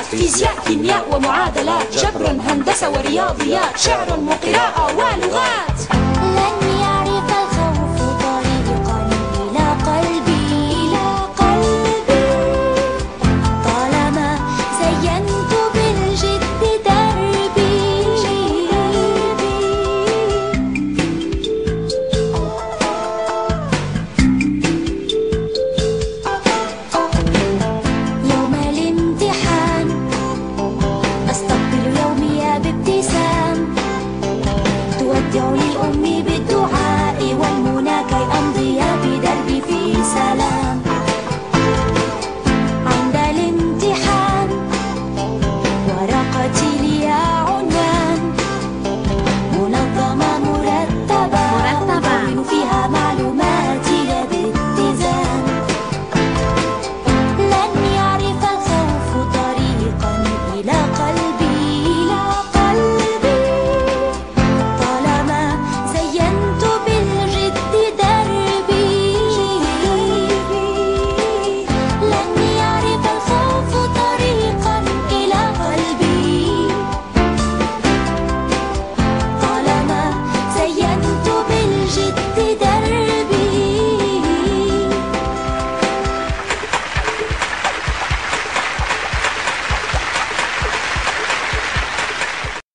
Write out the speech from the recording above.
حياة فيزياء كيمياء ومعادلات جبر هندسة ورياضيات شعر وقراءة ولغات.